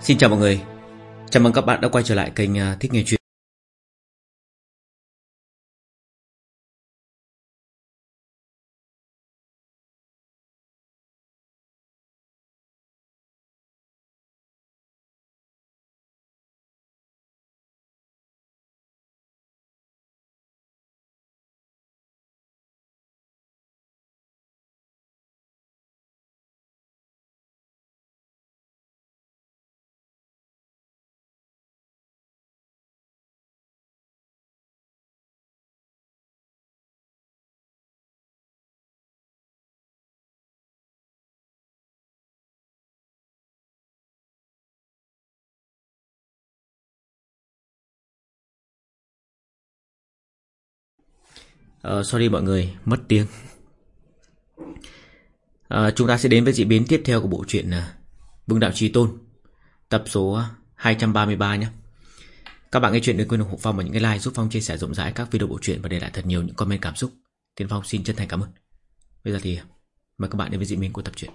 Xin chào mọi người. Chào mừng các bạn đã quay trở lại kênh à, Thích Nghe Chuyện. Uh, Sorry mọi người, mất tiếng uh, Chúng ta sẽ đến với diễn biến tiếp theo của bộ truyện uh, Vương Đạo Trí Tôn Tập số 233 nhé Các bạn nghe chuyện đừng quên ủng hộ Phong và những cái like giúp Phong chia sẻ rộng rãi các video bộ truyện và để lại thật nhiều những comment cảm xúc. Tiến Phong xin chân thành cảm ơn. Bây giờ thì mời các bạn đến với diễn biến của tập truyện.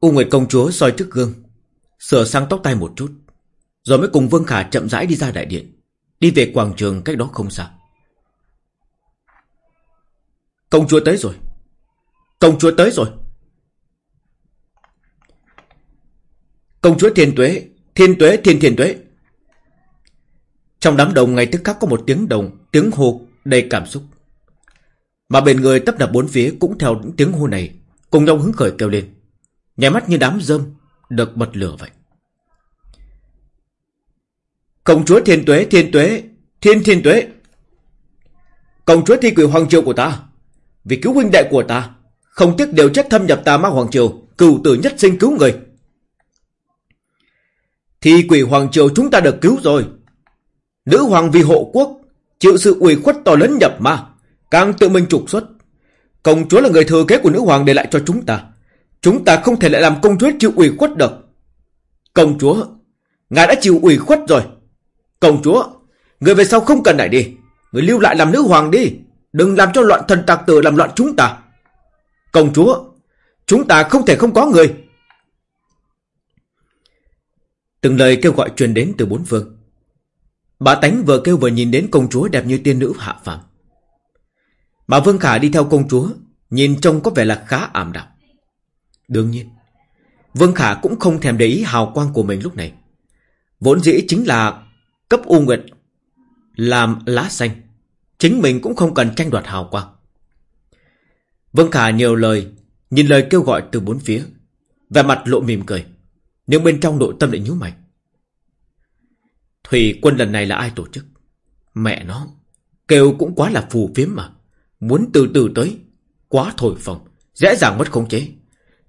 U Nguyệt công chúa soi trước gương, sửa sang tóc tai một chút, rồi mới cùng Vương Khả chậm rãi đi ra đại điện, đi về quảng trường cách đó không xa. Công chúa tới rồi. Công chúa tới rồi. Công chúa thiên tuế, thiên tuế, thiên thiên tuế. Trong đám đông ngày tức khắc có một tiếng đồng, tiếng hô đầy cảm xúc. Mà bên người tấp nập bốn phía cũng theo những tiếng hô này, cùng nhau hứng khởi kêu lên. Nhảy mắt như đám rơm, được bật lửa vậy. Công chúa thiên tuế, thiên tuế, thiên thiên tuế. Công chúa thi quỷ hoàng triều của ta, vì cứu huynh đệ của ta, không tiếc đều chết thâm nhập ta ma hoàng triều, cựu tử nhất sinh cứu người. Thi quỷ hoàng triều chúng ta được cứu rồi. Nữ hoàng vì hộ quốc, chịu sự ủy khuất to lớn nhập ma, càng tự mình trục xuất. Công chúa là người thừa kế của nữ hoàng để lại cho chúng ta. Chúng ta không thể lại làm công chúa chịu ủy khuất được. Công chúa, ngài đã chịu ủy khuất rồi. Công chúa, người về sau không cần này đi. Người lưu lại làm nữ hoàng đi. Đừng làm cho loạn thần tạc tử làm loạn chúng ta. Công chúa, chúng ta không thể không có người. Từng lời kêu gọi truyền đến từ bốn phương. Bà Tánh vừa kêu vừa nhìn đến công chúa đẹp như tiên nữ hạ phàm. bà Vương Khả đi theo công chúa, nhìn trông có vẻ là khá ảm đạm. Đương nhiên, Vương Khả cũng không thèm để ý hào quang của mình lúc này. Vốn dĩ chính là cấp U Nguyệt làm lá xanh. Chính mình cũng không cần tranh đoạt hào quang. Vương Khả nhiều lời, nhìn lời kêu gọi từ bốn phía. Vẻ mặt lộ mỉm cười. Nhưng bên trong nội tâm lại nhíu mày. Thủy quân lần này là ai tổ chức? Mẹ nó, kêu cũng quá là phù phiếm mà. Muốn từ từ tới, quá thổi phồng, dễ dàng mất khống chế.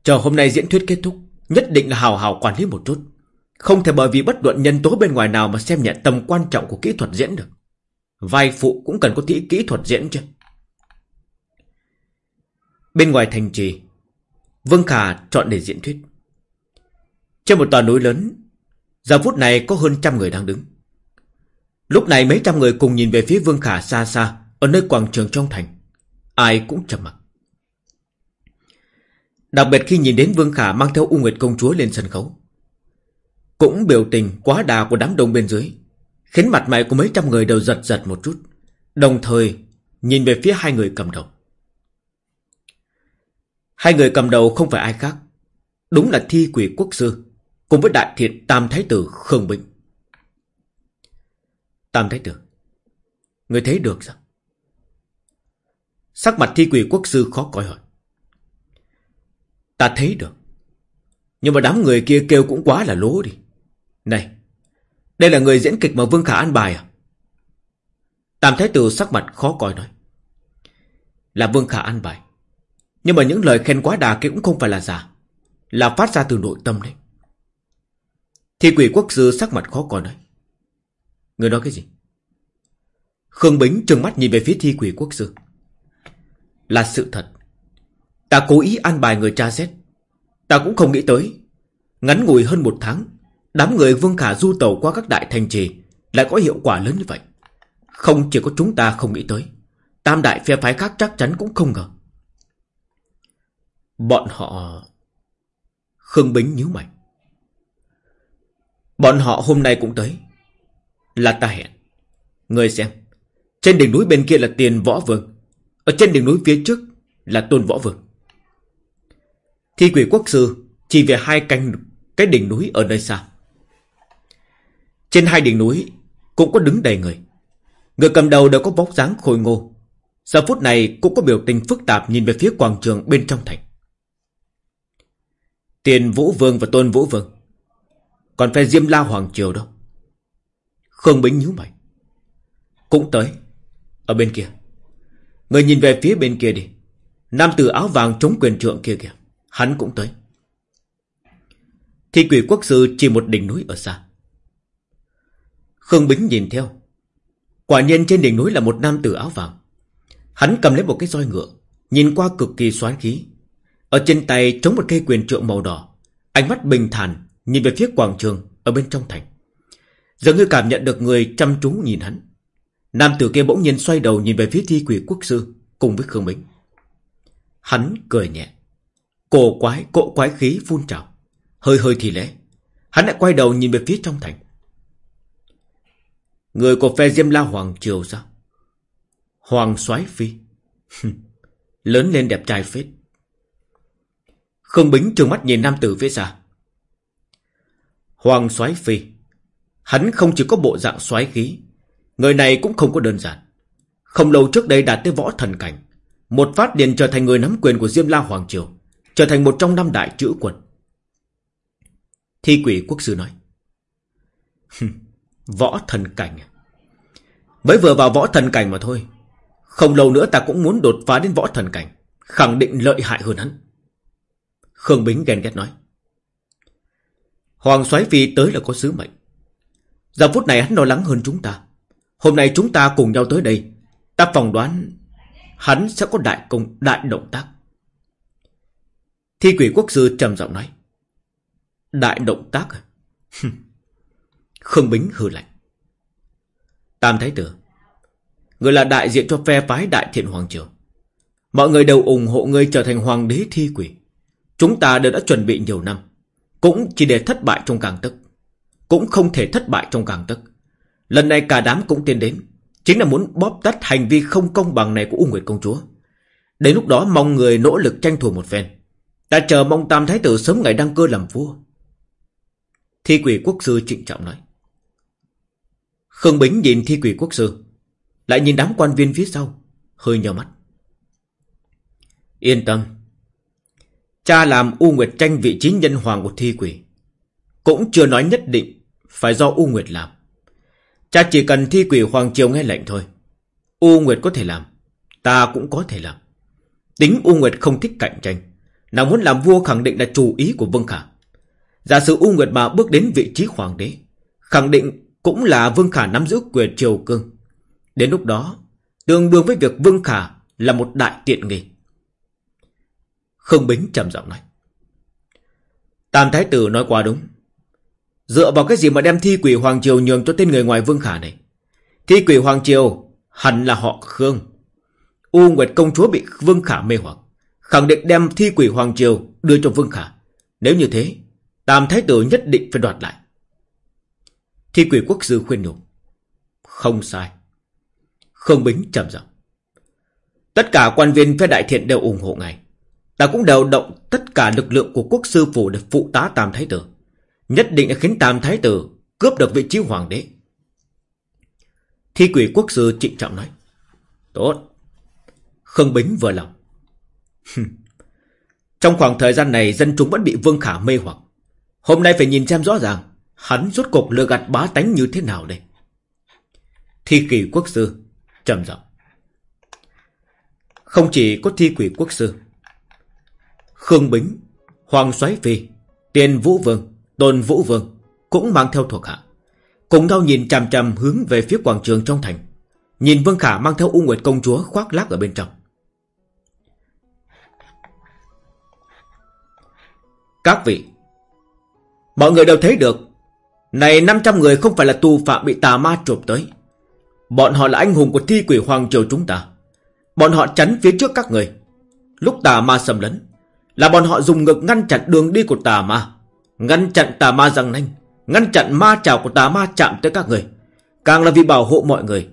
Chờ hôm nay diễn thuyết kết thúc, nhất định là hào hào quản lý một chút. Không thể bởi vì bất luận nhân tố bên ngoài nào mà xem nhẹ tầm quan trọng của kỹ thuật diễn được. Vai phụ cũng cần có tí kỹ thuật diễn chứ. Bên ngoài thành trì, Vương Khả chọn để diễn thuyết. Trên một tòa núi lớn, giờ phút này có hơn trăm người đang đứng. Lúc này mấy trăm người cùng nhìn về phía Vương Khả xa xa, ở nơi quảng trường trong thành. Ai cũng trầm mặc. Đặc biệt khi nhìn đến Vương Khả mang theo U Nguyệt Công Chúa lên sân khấu. Cũng biểu tình quá đà của đám đông bên dưới, khiến mặt mày của mấy trăm người đều giật giật một chút. Đồng thời, nhìn về phía hai người cầm đầu. Hai người cầm đầu không phải ai khác. Đúng là thi quỷ quốc sư, cùng với đại thiện Tam Thái Tử Khương Bình. Tam Thái Tử, người thấy được sao? Sắc mặt thi quỷ quốc sư khó coi hỏi. Ta thấy được. Nhưng mà đám người kia kêu cũng quá là lố đi. Này, đây là người diễn kịch mà Vương Khả an bài à? Tam Thái Tử sắc mặt khó coi nói. Là Vương Khả an bài. Nhưng mà những lời khen quá đà kia cũng không phải là giả. Là phát ra từ nội tâm đấy. Thi quỷ quốc sư sắc mặt khó coi nói. Người nói cái gì? Khương Bính trừng mắt nhìn về phía thi quỷ quốc sư. Là sự thật. Ta cố ý an bài người cha xét. Ta cũng không nghĩ tới. Ngắn ngủi hơn một tháng, đám người Vương Khả du tàu qua các đại thành trì lại có hiệu quả lớn như vậy. Không chỉ có chúng ta không nghĩ tới. Tam đại phe phái khác chắc chắn cũng không ngờ. Bọn họ... Khương Bính nhíu mày. Bọn họ hôm nay cũng tới. Là ta hẹn. Người xem. Trên đỉnh núi bên kia là tiền võ vương. Ở trên đỉnh núi phía trước là tôn võ vương. Thi quỷ quốc sư chỉ về hai canh cái đỉnh núi ở nơi xa. Trên hai đỉnh núi cũng có đứng đầy người. Người cầm đầu đều có bóng dáng khôi ngô. Giờ phút này cũng có biểu tình phức tạp nhìn về phía quảng trường bên trong thành. Tiền Vũ Vương và Tôn Vũ Vương. Còn phe Diêm La Hoàng Triều đâu. Khương Bính nhíu mày. Cũng tới. Ở bên kia. Người nhìn về phía bên kia đi. Nam tử áo vàng chống quyền trượng kia kìa. Hắn cũng tới. Thi quỷ quốc sư chỉ một đỉnh núi ở xa. Khương Bính nhìn theo. Quả nhiên trên đỉnh núi là một nam tử áo vàng. Hắn cầm lấy một cái roi ngựa. Nhìn qua cực kỳ xoán khí. Ở trên tay chống một cây quyền trượng màu đỏ. Ánh mắt bình thản nhìn về phía quảng trường ở bên trong thành. Dường như cảm nhận được người chăm chú nhìn hắn. Nam tử kia bỗng nhiên xoay đầu nhìn về phía thi quỷ quốc sư cùng với Khương Bính. Hắn cười nhẹ. Cổ quái, cộ quái khí phun trào. Hơi hơi thì lẽ. Hắn lại quay đầu nhìn về phía trong thành. Người của phe Diêm La Hoàng Triều sao? Hoàng soái phi. Lớn lên đẹp trai phết. Khương Bính trừng mắt nhìn nam tử phía xa. Hoàng soái phi. Hắn không chỉ có bộ dạng soái khí. Người này cũng không có đơn giản. Không lâu trước đây đạt tới võ thần cảnh. Một phát liền trở thành người nắm quyền của Diêm La Hoàng Triều. Trở thành một trong năm đại chữ quân. Thi quỷ quốc sư nói võ thần cảnh? Mới vừa vào võ thần cảnh mà thôi. Không lâu nữa ta cũng muốn đột phá đến võ thần cảnh. Khẳng định lợi hại hơn hắn. Khương Bính ghen ghét nói. Hoàng soái phi tới là có sứ mệnh. Giờ phút này hắn lo lắng hơn chúng ta. Hôm nay chúng ta cùng nhau tới đây. Ta phỏng đoán hắn sẽ có đại công, đại động tác. Thi quỷ quốc sư trầm giọng nói. Đại động tác à? Khương Bính hừ lạnh. Tam Thái Tử. Người là đại diện cho phe phái Đại Thiện Hoàng Triều. Mọi người đều ủng hộ người trở thành hoàng đế thi quỷ. Chúng ta đều đã chuẩn bị nhiều năm. Cũng chỉ để thất bại trong càng tức. Cũng không thể thất bại trong càng tức. Lần này cả đám cũng tiến đến. Chính là muốn bóp tắt hành vi không công bằng này của U Nguyệt Công Chúa. Đến lúc đó mong người nỗ lực tranh thủ một phen. Ta chờ mong Tam Thái Tử sớm ngày đăng cơ làm vua. Thi quỷ quốc sư trịnh trọng nói. Khương Bính nhìn thi quỷ quốc sư. Lại nhìn đám quan viên phía sau. Hơi nhờ mắt. Yên tâm. Cha làm U Nguyệt tranh vị trí nhân hoàng của thi quỷ. Cũng chưa nói nhất định phải do U Nguyệt làm. Cha chỉ cần thi quỷ hoàng triều nghe lệnh thôi. U Nguyệt có thể làm. Ta cũng có thể làm. Tính U Nguyệt không thích cạnh tranh. Nàng muốn làm vua khẳng định là chủ ý của Vương Khả. Giả sử U Nguyệt bà bước đến vị trí hoàng đế. Khẳng định cũng là Vương Khả nắm giữ quyền triều cương. Đến lúc đó, tương đương với việc Vương Khả là một đại tiện nghi. Khương Bính trầm giọng nói. Tam Thái Tử nói quá đúng. Dựa vào cái gì mà đem thi quỷ Hoàng Triều nhường cho tên người ngoài Vương Khả này? Thi quỷ Hoàng Triều hẳn là họ Khương. U Nguyệt Công Chúa bị Vương Khả mê hoặc. Khẳng định đem thi quỷ Hoàng Triều đưa cho Vương Khả. Nếu như thế, Tam Thái Tử nhất định phải đoạt lại. Thi quỷ quốc sư khuyên nhủ. Không sai. Khương Bính trầm giọng. Tất cả quan viên phe đại thiện đều ủng hộ ngài. Ta cũng đều động tất cả lực lượng của quốc sư phủ để phụ tá Tam Thái Tử. Nhất định đã khiến Tam Thái Tử cướp được vị trí hoàng đế. Thi quỷ quốc sư trịnh trọng nói. Tốt. Khương Bính vừa lòng. Trong khoảng thời gian này dân chúng vẫn bị Vương Khả mê hoặc. Hôm nay phải nhìn xem rõ ràng hắn rốt cục lừa gạt bá tánh như thế nào đây. Thi quỷ quốc sư trầm giọng. Không chỉ có thi quỷ quốc sư Khương Bính, Hoàng xoáy Phi, Tiền Vũ Vương, Tôn Vũ Vương cũng mang theo thuộc hạ. Cùng nhau nhìn chằm chằm hướng về phía quảng trường trong thành. Nhìn Vương Khả mang theo U Nguyệt Công Chúa khoác lác ở bên trong. Các vị, mọi người đều thấy được, này 500 người không phải là tù phạm bị tà ma trộm tới. Bọn họ là anh hùng của thi quỷ hoàng triều chúng ta. Bọn họ chắn phía trước các người. Lúc tà ma xâm lấn, Là bọn họ dùng ngực ngăn chặn đường đi của tà ma Ngăn chặn tà ma răng nanh Ngăn chặn ma trào của tà ma chạm tới các người Càng là vì bảo hộ mọi người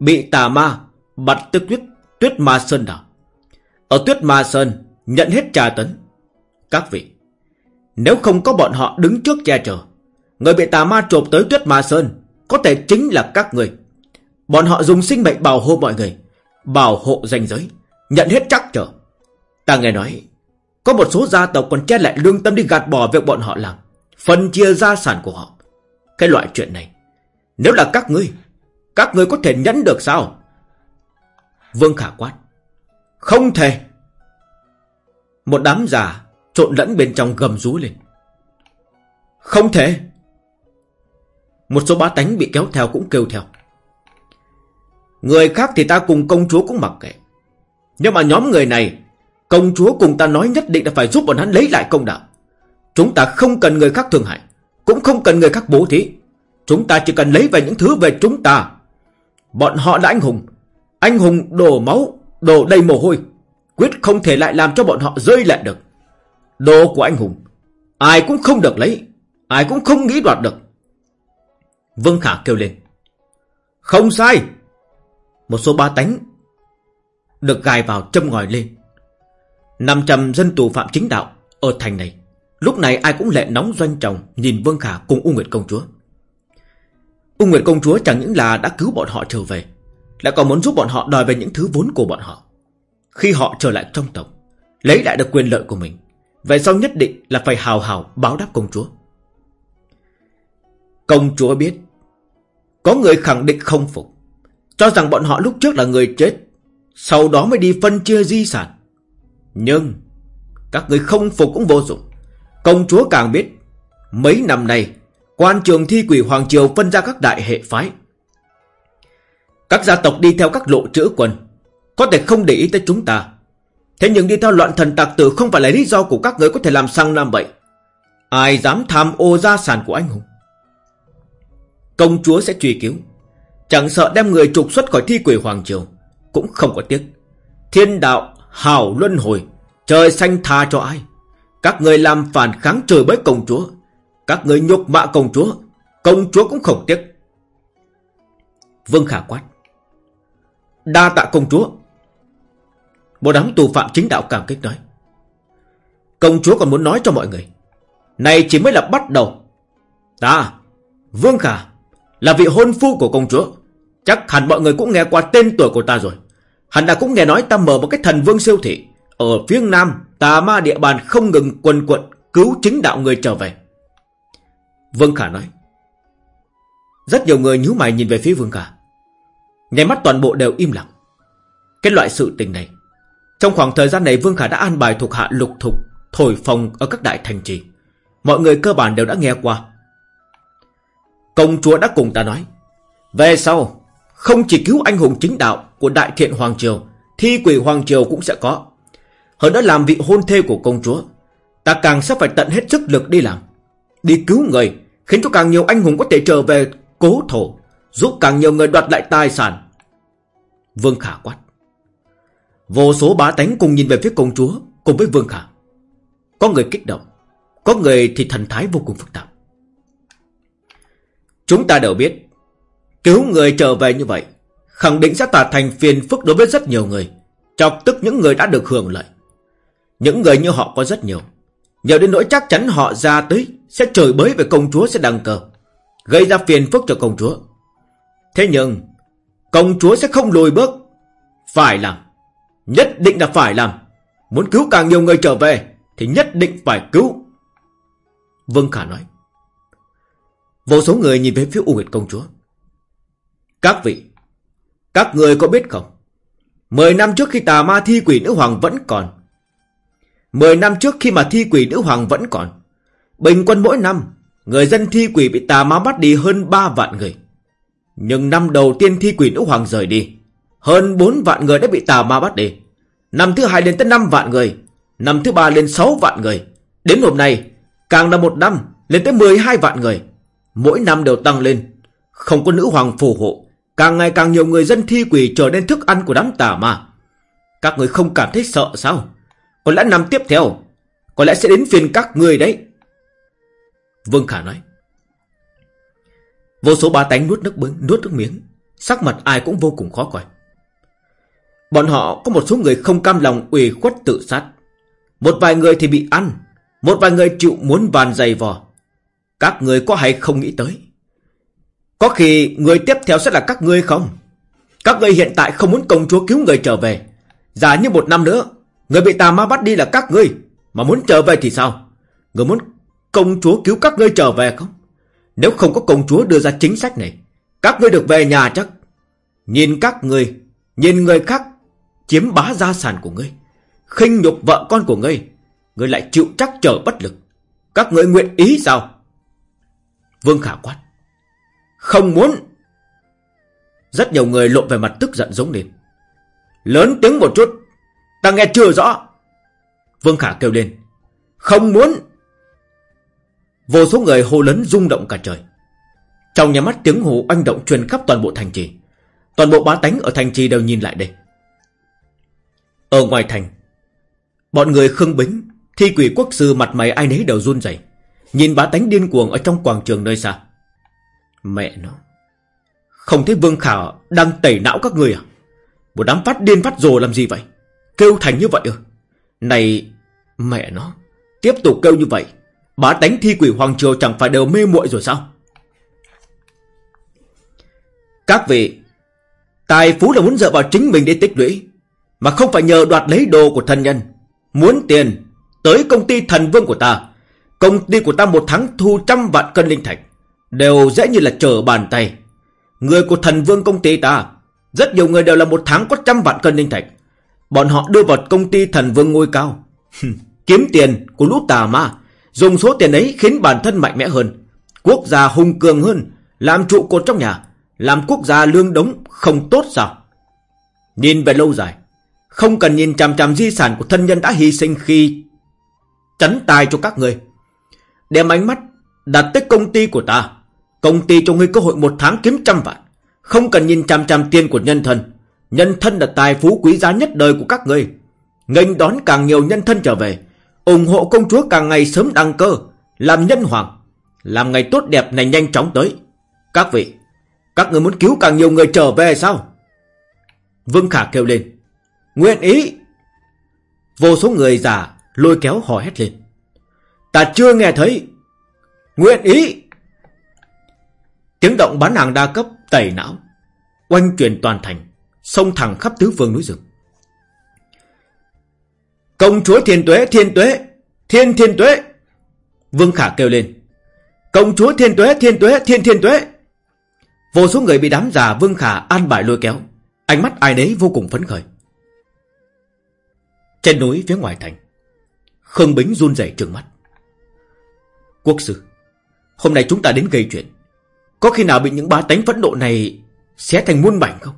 Bị tà ma bắt tức tuyết Tuyết ma sơn đảo Ở tuyết ma sơn Nhận hết trà tấn Các vị Nếu không có bọn họ đứng trước che chở Người bị tà ma trộm tới tuyết ma sơn, Có thể chính là các người. Bọn họ dùng sinh mệnh bảo hộ mọi người, Bảo hộ danh giới, Nhận hết chắc trở. Ta nghe nói, Có một số gia tộc còn che lại lương tâm đi gạt bỏ việc bọn họ làm, Phân chia gia sản của họ. Cái loại chuyện này, Nếu là các ngươi Các ngươi có thể nhẫn được sao? Vương Khả quát, Không thể. Một đám già trộn lẫn bên trong gầm rú lên. Không thể. Một số bá tánh bị kéo theo cũng kêu theo. Người khác thì ta cùng công chúa cũng mặc kệ. Nhưng mà nhóm người này, Công chúa cùng ta nói nhất định là phải giúp bọn hắn lấy lại công đạo. Chúng ta không cần người khác thương hại, Cũng không cần người khác bố thí. Chúng ta chỉ cần lấy về những thứ về chúng ta. Bọn họ là anh hùng. Anh hùng đổ máu, Đổ đầy mồ hôi. Quyết không thể lại làm cho bọn họ rơi lại được. Đồ của anh hùng, Ai cũng không được lấy, Ai cũng không nghĩ đoạt được. Vương Khả kêu lên. Không sai. Một số ba tánh Được gài vào châm ngòi lên. 500 dân tù phạm chính đạo Ở thành này. Lúc này ai cũng lệ nóng doanh trọng Nhìn Vương Khả cùng U Nguyệt Công Chúa. U Nguyệt Công Chúa chẳng những là đã cứu bọn họ trở về, Lại còn muốn giúp bọn họ đòi về những thứ vốn của bọn họ. Khi họ trở lại trong tộc, Lấy lại được quyền lợi của mình Vậy sau nhất định là phải hào hào báo đáp công chúa. Công chúa biết có người khẳng định không phục, Cho rằng bọn họ lúc trước là người chết, Sau đó mới đi phân chia di sản. Nhưng Các người không phục cũng vô dụng. Công chúa càng biết, Mấy năm nay, Quan trường thi quỷ Hoàng Triều phân ra các đại hệ phái. Các gia tộc đi theo các lộ trữ quân, Có thể không để ý tới chúng ta. Thế nhưng đi theo loạn thần tạc tử Không phải là lý do của các người có thể làm sang nam vậy Ai dám tham ô gia sản của anh hùng? Công chúa sẽ truy cứu. Chẳng sợ đem người trục xuất khỏi thi quỷ Hoàng Triều, Cũng không có tiếc. Thiên đạo hào luân hồi, Trời xanh tha cho ai? Các người làm phản kháng trời bới công chúa, Các người nhục mạ công chúa Công chúa cũng không tiếc. Vương Khả quát, Đa tạ công chúa. Một đám tù phạm chính đạo cảm kích nói, Công chúa còn muốn nói cho mọi người, Này chỉ mới là bắt đầu. Ta, Vương Khả là vị hôn phu của công chúa. Chắc hẳn mọi người cũng nghe qua tên tuổi của ta rồi. Hẳn đã cũng nghe nói ta mở một cái thần vương siêu thị. Ở phía nam, Tà ma địa bàn không ngừng quần quận Cứu chính đạo người trở về. Vương Khả nói. Rất nhiều người nhíu mày nhìn về phía Vương Khả. Nhảy mắt toàn bộ đều im lặng. Cái loại sự tình này, Trong khoảng thời gian này Vương Khả đã an bài thuộc hạ lục thục, Thổi phòng ở các đại thành trì. Mọi người cơ bản đều đã nghe qua. Công chúa đã cùng ta nói, Về sau, Không chỉ cứu anh hùng chính đạo Của đại thiện Hoàng Triều, Thi quỷ Hoàng Triều cũng sẽ có. Hơn đã làm vị hôn thê của công chúa, Ta càng sẽ phải tận hết sức lực đi làm. Đi cứu người Khiến cho càng nhiều anh hùng có thể trở về cố thổ, Giúp càng nhiều người đoạt lại tài sản. Vương Khả quát. Vô số bá tánh cùng nhìn về phía công chúa, Cùng với Vương Khả. Có người kích động, Có người thì thần thái vô cùng phức tạp. Chúng ta đều biết Cứu người trở về như vậy Khẳng định sẽ tạo thành phiền phức đối với rất nhiều người Chọc tức những người đã được hưởng lợi những người như họ có rất nhiều. Nhiều đến nỗi chắc chắn họ ra tới sẽ trời bới về công chúa sẽ đăng cờ. Gây ra phiền phức cho công chúa. Thế nhưng, công chúa sẽ không lùi bước. Phải làm. Nhất định là phải làm. Muốn cứu càng nhiều người trở về thì nhất định phải cứu. Vương Khả nói. Vô số người nhìn về phía U Nguyệt công chúa. Các vị, các người có biết không? Mười năm trước khi tà ma thi quỷ nữ hoàng vẫn còn, Mười năm trước khi mà thi quỷ nữ hoàng vẫn còn. Bình quân mỗi năm Người dân thi quỷ bị tà ma bắt đi hơn ba vạn người. Nhưng năm đầu tiên thi quỷ nữ hoàng rời đi Hơn bốn vạn người đã bị tà ma bắt đi. Năm thứ hai lên tới năm vạn người Năm thứ ba lên sáu vạn người. Đến hôm nay Càng là một năm lên tới 12 vạn người. Mỗi năm đều tăng lên. Không có nữ hoàng phù hộ Càng ngày càng nhiều người dân thi quỷ trở nên thức ăn của đám tà ma. Các người không cảm thấy sợ sao? Có lẽ năm tiếp theo Có lẽ sẽ đến phiên các người đấy. Vương Khả nói. Vô số ba tánh nuốt nước bứng, nuốt nước miếng. Sắc mặt ai cũng vô cùng khó coi. Bọn họ có một số người không cam lòng ủy khuất tự sát. Một vài người thì bị ăn Một vài người chịu muốn bàn dày vò. Các người có hay không nghĩ tới? Có khi người tiếp theo sẽ là các ngươi không? Các ngươi hiện tại không muốn công chúa cứu người trở về. Giả như một năm nữa Người bị tà ma bắt đi là các ngươi. Mà muốn trở về thì sao? Người muốn công chúa cứu các ngươi trở về không? Nếu không có công chúa đưa ra chính sách này Các ngươi được về nhà chắc. Nhìn các ngươi Nhìn người khác chiếm bá gia sản của ngươi, khinh nhục vợ con của ngươi, ngươi lại chịu chắc trở bất lực. Các ngươi nguyện ý sao? Vương Khả quát. Không muốn. Rất nhiều người lộ về mặt tức giận giống lên. Lớn tiếng một chút, ta nghe chưa rõ. Vương Khả kêu lên. Không muốn. Vô số người hô lớn rung động cả trời. Trong nhà mắt tiếng hù oanh động truyền khắp toàn bộ thành trì. Toàn bộ bá tánh ở thành trì đều nhìn lại đây. Ở ngoài thành Bọn người khương bính Thi quỷ quốc sư mặt mày ai nấy đều run rẩy Nhìn bá tánh điên cuồng ở trong quảng trường nơi xa. Mẹ nó. Không thấy Vương Khả đang tẩy não các người à? Một đám phát điên phát rồ làm gì vậy? Kêu thành như vậy ư? Này, Mẹ nó. Tiếp tục kêu như vậy Bá tánh thi quỷ hoàng triều chẳng phải đều mê muội rồi sao? Các vị, Tài phú là muốn dựa vào chính mình để tích lũy, mà không phải nhờ đoạt lấy đồ của thân nhân. Muốn tiền, Tới công ty thần vương của ta Công ty của ta một tháng thu trăm vạn cân linh thạch. Đều dễ như là trở bàn tay. Người của thần vương công ty ta, Rất nhiều người đều là một tháng có trăm vạn cân linh thạch. Bọn họ đưa vào công ty thần vương ngôi cao. Kiếm tiền của lũ tà ma, Dùng số tiền ấy khiến bản thân mạnh mẽ hơn. Quốc gia hùng cường hơn, Làm trụ cột trong nhà, Làm quốc gia lương đống không tốt sao? Nhìn về lâu dài, không cần nhìn chằm chằm di sản của thân nhân đã hy sinh khi chấn tài cho các người. Đem ánh mắt đặt tới công ty của ta. Công ty cho ngươi cơ hội một tháng kiếm trăm vạn. Không cần nhìn chằm chằm tiền của nhân thân. Nhân thân là tài phú quý giá nhất đời của các ngươi. nghênh đón càng nhiều nhân thân trở về. ủng hộ công chúa càng ngày sớm đăng cơ. Làm nhân hoàng. Làm ngày tốt đẹp này nhanh chóng tới. Các vị, các người muốn cứu càng nhiều người trở về sao? Vương Khả kêu lên. Nguyện ý. Vô số người già lôi kéo hò hét lên. Ta chưa nghe thấy. Nguyện ý. Tiếng động bán hàng đa cấp tẩy não. Oanh truyền toàn thành. Xông thẳng khắp tứ phương núi rừng. Công chúa thiên tuế, thiên tuế, thiên thiên tuế. Vương Khả kêu lên. Công chúa thiên tuế, thiên tuế, thiên thiên tuế. Vô số người bị đám già Vương Khả an bài lôi kéo. Ánh mắt ai nấy vô cùng phấn khởi. Trên núi phía ngoài thành Khương Bính run rẩy trừng mắt Quốc sư, Hôm nay chúng ta đến gây chuyện. Có khi nào bị những bá tánh phẫn nộ này Xé thành muôn mảnh không?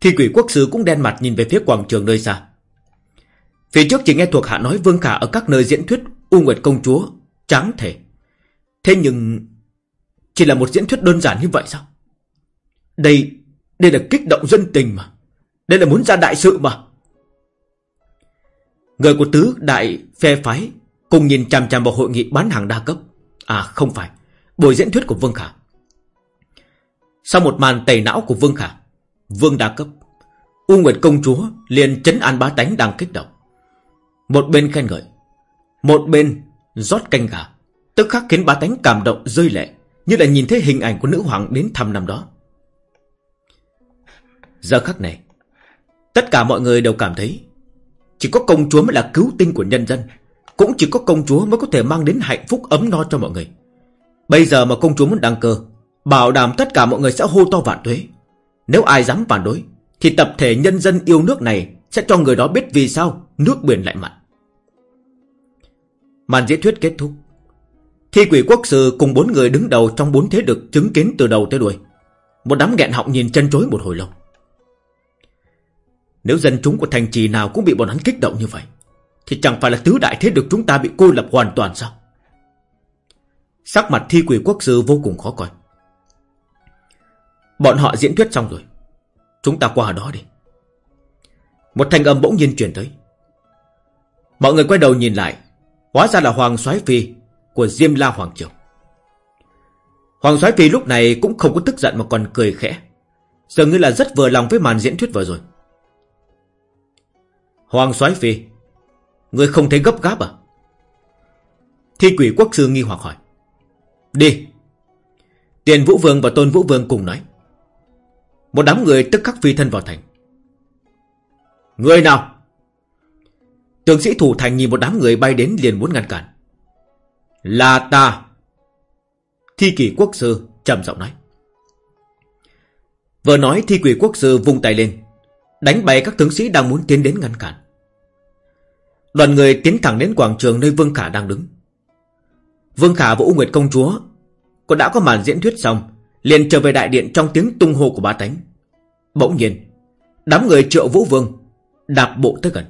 Thi quỷ quốc sư cũng đen mặt nhìn về phía quảng trường nơi xa. Phía trước chỉ nghe thuộc hạ nói Vương Khả ở các nơi diễn thuyết U Nguyệt Công Chúa, Tráng thể. Thế nhưng Chỉ là một diễn thuyết đơn giản như vậy sao? Đây Đây là kích động dân tình mà. Đây là muốn ra đại sự mà. Người của tứ đại phe phái cùng nhìn chằm chằm vào hội nghị bán hàng đa cấp. À không phải, buổi diễn thuyết của Vương Khả. Sau một màn tẩy não của Vương Khả, Vương đa cấp, U Nguyệt công chúa liền chấn an bá tánh đang kích động. Một bên khen ngợi, một bên rót canh gà, tức khắc khiến bá tánh cảm động rơi lệ, như là nhìn thấy hình ảnh của nữ hoàng đến thăm năm đó. Giờ khắc này, tất cả mọi người đều cảm thấy chỉ có công chúa mới là cứu tinh của nhân dân cũng chỉ có công chúa mới có thể mang đến hạnh phúc ấm no cho mọi người. Bây giờ mà công chúa muốn đăng cơ, Bảo đảm tất cả mọi người sẽ hô to vạn tuế. Nếu ai dám phản đối, Thì tập thể nhân dân yêu nước này Sẽ cho người đó biết vì sao Nước biển lại mặn. Màn diễn thuyết kết thúc. Thi quỷ quốc sư cùng bốn người đứng đầu Trong bốn thế được chứng kiến từ đầu tới đuôi. Một đám nghẹn họng nhìn chân chối một hồi lâu. Nếu dân chúng của thành trì nào cũng bị bọn hắn kích động như vậy thì chẳng phải là tứ đại thế được chúng ta bị cô lập hoàn toàn sao? Sắc mặt thi quỷ quốc sư vô cùng khó coi. Bọn họ diễn thuyết xong rồi. Chúng ta qua đó đi. Một thanh âm bỗng nhiên truyền tới. Mọi người quay đầu nhìn lại. Hóa ra là Hoàng soái Phi Của Diêm La Hoàng Triều. Hoàng soái Phi lúc này cũng không có tức giận Mà còn cười khẽ. Dường như là rất vừa lòng với màn diễn thuyết vừa rồi. Hoàng soái Phi Người không thấy gấp gáp à? Thi quỷ quốc sư nghi hoặc hỏi. Đi. Tiền Vũ Vương và Tôn Vũ Vương cùng nói. Một đám người tức khắc phi thân vào thành. Người nào? Tướng sĩ thủ thành nhìn một đám người bay đến liền muốn ngăn cản. Là ta. Thi kỷ quốc sư trầm giọng nói. Vừa nói, thi quỷ quốc sư vung tay lên, Đánh bay các tướng sĩ đang muốn tiến đến ngăn cản. Đoàn người tiến thẳng đến quảng trường nơi Vương Khả đang đứng. Vương Khả và U Nguyệt Công Chúa Còn đã có màn diễn thuyết xong, liền trở về đại điện trong tiếng tung hô của ba tánh. Bỗng nhiên, Đám người triệu vũ vương Đạp bộ tới gần.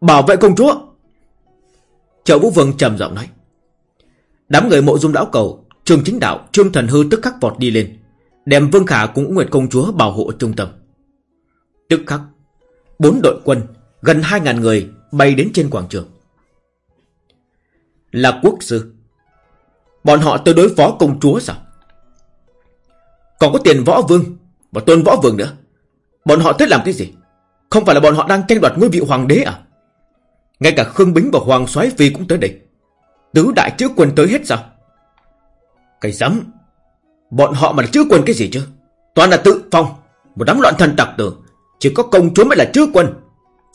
Bảo vệ công chúa! Triệu vũ vương trầm giọng nói. Đám người mộ dung lão cầu, Trường chính đạo, Trương thần hư tức khắc vọt đi lên, Đem Vương Khả cùng Nguyệt công chúa bảo hộ trung tâm. Tức khắc, Bốn đội quân Gần hai ngàn người bay đến trên quảng trường. Là quốc sư. Bọn họ tới đối phó công chúa sao? Còn có tiền võ vương Và tôn võ vương nữa. Bọn họ tới làm cái gì? Không phải là bọn họ đang tranh đoạt ngôi vị hoàng đế à? Ngay cả Khương Bính và Hoàng soái Phi cũng tới đây. Tứ đại chữ quân tới hết sao? Cái dám Bọn họ mà là chữ quân cái gì chứ? Toàn là tự phong, Một đám loạn thần tặc tử. Chỉ có công chúa mới là chữ quân.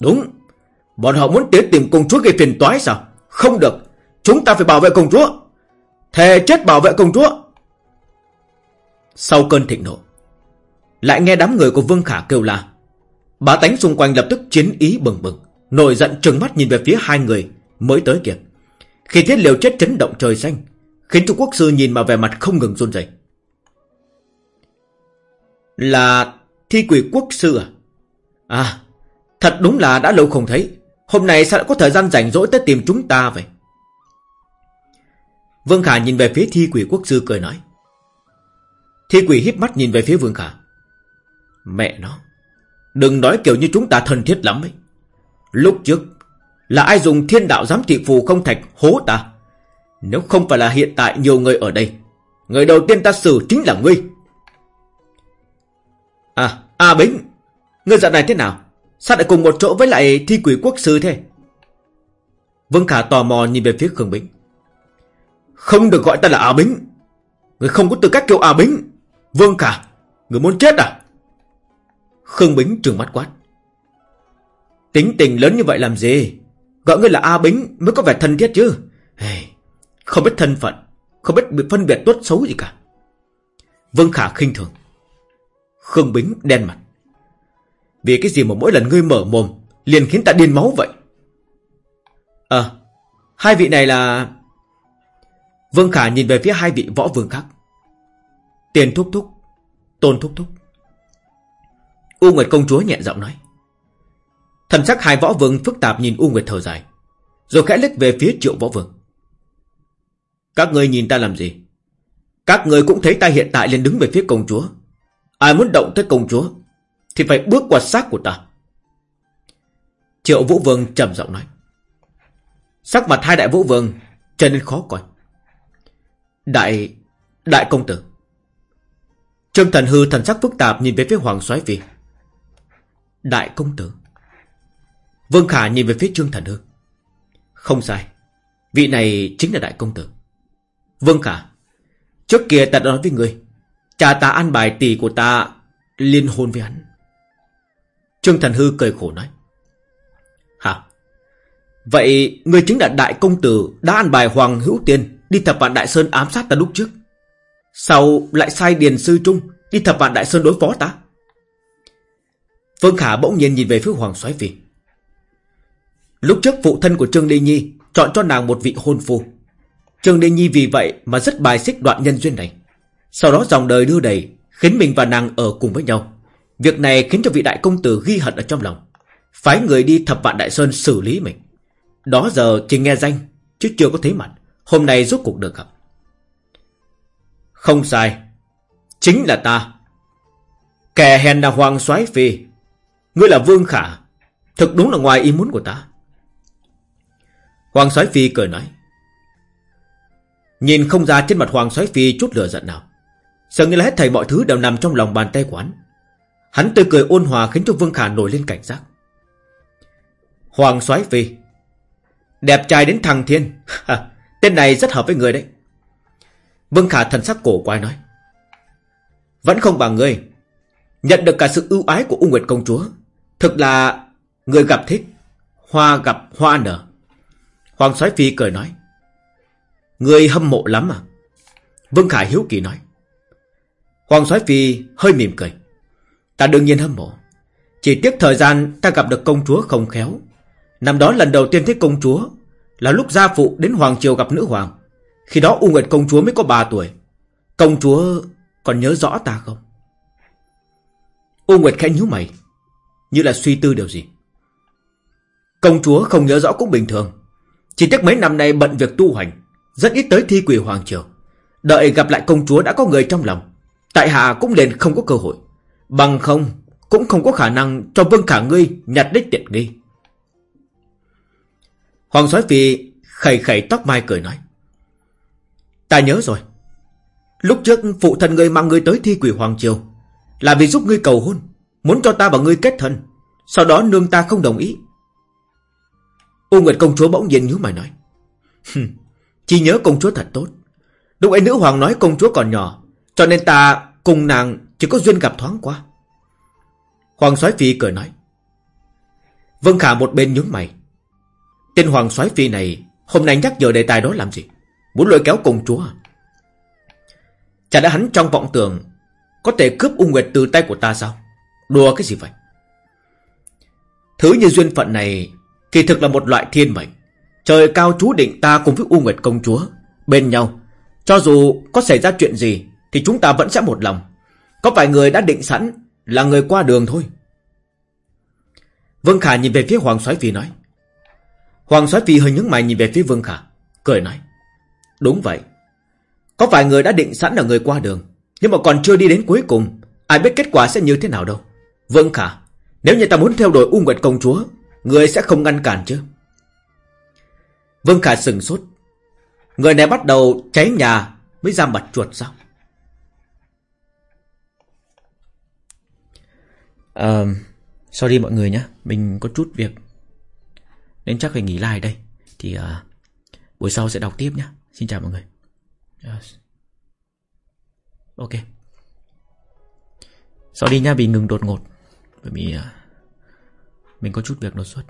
Đúng. Bọn họ muốn tiến tìm công chúa gây phiền toái sao? Không được. Chúng ta phải bảo vệ công chúa. Thề chết bảo vệ công chúa. Sau cơn thịnh nộ, Lại nghe đám người của Vương Khả kêu la. Bá tánh xung quanh lập tức chiến ý bừng bừng, Nổi giận trừng mắt nhìn về phía hai người Mới tới kịp Khi thiết liều chết chấn động trời xanh, Khiến Trung Quốc Sư nhìn mà vẻ mặt không ngừng run rẩy. Là thi quỷ quốc sư à? À Thật đúng là đã lâu không thấy. Hôm nay sao lại có thời gian rảnh rỗi tới tìm chúng ta vậy? Vương Khả nhìn về phía thi quỷ quốc sư cười nói. Thi quỷ híp mắt nhìn về phía Vương Khả. Mẹ nó Đừng nói kiểu như chúng ta thân thiết lắm ấy. Lúc trước Là ai dùng thiên đạo giám thị phù không thạch hố ta? Nếu không phải là hiện tại nhiều người ở đây Người đầu tiên ta xử chính là ngươi. À, A Bính Ngươi dạo này thế nào? Sao lại cùng một chỗ với lại thi quỷ quốc sư thế? Vương Khả tò mò nhìn về phía Khương Bính. Không được gọi ta là A Bính. Người không có tư cách kêu A Bính. Vương Khả, Người muốn chết à? Khương Bính trừng mắt quát. Tính tình lớn như vậy làm gì? Gọi ngươi là A Bính mới có vẻ thân thiết chứ. Không biết thân phận, Không biết phân biệt tốt xấu gì cả. Vương Khả khinh thường. Khương Bính đen mặt vì cái gì mà mỗi lần ngươi mở mồm, Liền khiến ta điên máu vậy? À Hai vị này là Vương Khả nhìn về phía hai vị võ vương khác. Tiền thúc thúc, Tôn thúc thúc. U Nguyệt công chúa nhẹ giọng nói. Thần sắc hai võ vương phức tạp nhìn U Nguyệt thở dài, Rồi khẽ lách về phía triệu võ vương. Các ngươi nhìn ta làm gì? Các ngươi cũng thấy ta hiện tại liền đứng về phía công chúa. Ai muốn động tới công chúa thì phải bước qua xác của ta. Triệu Vũ Vương trầm giọng nói. Sắc mặt hai đại Vũ Vương trở nên khó coi. Đại... Đại công tử. Trương Thần Hư thần sắc phức tạp nhìn về phía Hoàng soái Phi. Đại công tử. Vương Khả nhìn về phía Trương Thần Hư. Không sai, Vị này chính là đại công tử. Vương Khả, Trước kia ta đã nói với người, Cha ta ăn bài tỷ của ta Liên hôn với hắn. Trương Thần Hư cười khổ nói. Hả? Vậy người chính là đại công tử đã ăn bài Hoàng Hữu Tiên đi thập vạn Đại Sơn ám sát ta lúc trước. sau lại sai Điền Sư Trung đi thập vạn Đại Sơn đối phó ta? Phương Khả bỗng nhiên nhìn về phía Hoàng soái Phi. Lúc trước phụ thân của Trương Đê Nhi chọn cho nàng một vị hôn phu. Trương Đê Nhi vì vậy mà rất bài xích đoạn nhân duyên này. Sau đó dòng đời đưa đầy, khiến mình và nàng ở cùng với nhau. Việc này khiến cho vị đại công tử ghi hận ở trong lòng. Phái người đi thập vạn đại sơn xử lý mình. Đó giờ chỉ nghe danh, chứ chưa có thấy mặt. Hôm nay rốt cuộc được gặp. Không sai. Chính là ta. Kẻ hèn là Hoàng soái Phi. Ngươi là Vương Khả. Thực đúng là ngoài ý muốn của ta. Hoàng soái phi cười nói. Nhìn không ra trên mặt Hoàng soái phi chút lửa giận nào. Dường như là hết thầy mọi thứ đều nằm trong lòng bàn tay của hắn. Hắn tươi cười ôn hòa khiến cho Vương Khả nổi lên cảnh giác. Hoàng soái phi. Đẹp trai đến thằng thiên. Tên này rất hợp với người đấy. Vương Khả thần sắc cổ quái nói. Vẫn không bằng ngươi. Nhận được cả sự ưu ái của U Nguyệt Công Chúa. Thực là người gặp thích. Hoa gặp hoa nở. Hoàng soái phi cười nói. Người hâm mộ lắm à? Vương Khả hiếu kỳ nói. Hoàng soái phi hơi mỉm cười. Ta đương nhiên hâm mộ. Chỉ tiếc thời gian ta gặp được công chúa không khéo. Năm đó lần đầu tiên thấy công chúa là lúc gia phụ đến Hoàng Triều gặp nữ hoàng. Khi đó U Nguyệt công chúa mới có 3 tuổi. Công chúa còn nhớ rõ ta không? U Nguyệt khẽ nhíu mày. Như là suy tư điều gì. Công chúa không nhớ rõ cũng bình thường. Chỉ tiếc mấy năm nay bận việc tu hành. Rất ít tới thi quỷ Hoàng Triều. Đợi gặp lại công chúa đã có người trong lòng. Tại hạ cũng liền không có cơ hội. Bằng không, cũng không có khả năng cho Vương Khả ngươi nhặt đích tiện nghi. Hoàng soái phi khẩy khẩy tóc mai cười nói. Ta nhớ rồi. Lúc trước phụ thân ngươi mang ngươi tới thi quỷ Hoàng Triều là vì giúp ngươi cầu hôn, muốn cho ta và ngươi kết thân. Sau đó nương ta không đồng ý. U Nguyệt công chúa bỗng nhiên nhíu mày nói. Chỉ nhớ công chúa thật tốt. Lúc ấy nữ hoàng nói công chúa còn nhỏ, cho nên ta cùng nàng chỉ có duyên gặp thoáng qua. Hoàng soái phi cười nói. Vân Khả một bên nhướng mày. Tên Hoàng soái phi này, hôm nay nhắc giờ đề tài đó làm gì? Muốn lôi kéo công chúa à? Chả đã hắn trong vọng tưởng có thể cướp ung Nguyệt từ tay của ta sao? Đùa cái gì vậy? Thứ như duyên phận này kỳ thực là một loại thiên mệnh. Trời cao chú định ta cùng với U Nguyệt công chúa bên nhau. Cho dù có xảy ra chuyện gì thì chúng ta vẫn sẽ một lòng. Có vài người đã định sẵn là người qua đường thôi. Vương Khả nhìn về phía Hoàng Soái Phi nói. Hoàng Soái Phi hơi nhướng mày nhìn về phía Vương Khả, cười nói. Đúng vậy. Có vài người đã định sẵn là người qua đường, nhưng mà còn chưa đi đến cuối cùng, ai biết kết quả sẽ như thế nào đâu. Vương Khả, nếu như ta muốn theo đuổi U Nguyệt Công Chúa, người sẽ không ngăn cản chứ? Vương Khả sừng sốt. Người này bắt đầu cháy nhà mới ra mặt chuột sao? Uh, sorry mọi người nhé, mình có chút việc nên chắc phải nghỉ lại đây. Thì uh, buổi sau sẽ đọc tiếp nhé. Xin chào mọi người. Yes. Ok. Sorry nha vì ngừng đột ngột. Bởi vì uh, mình có chút việc đột xuất.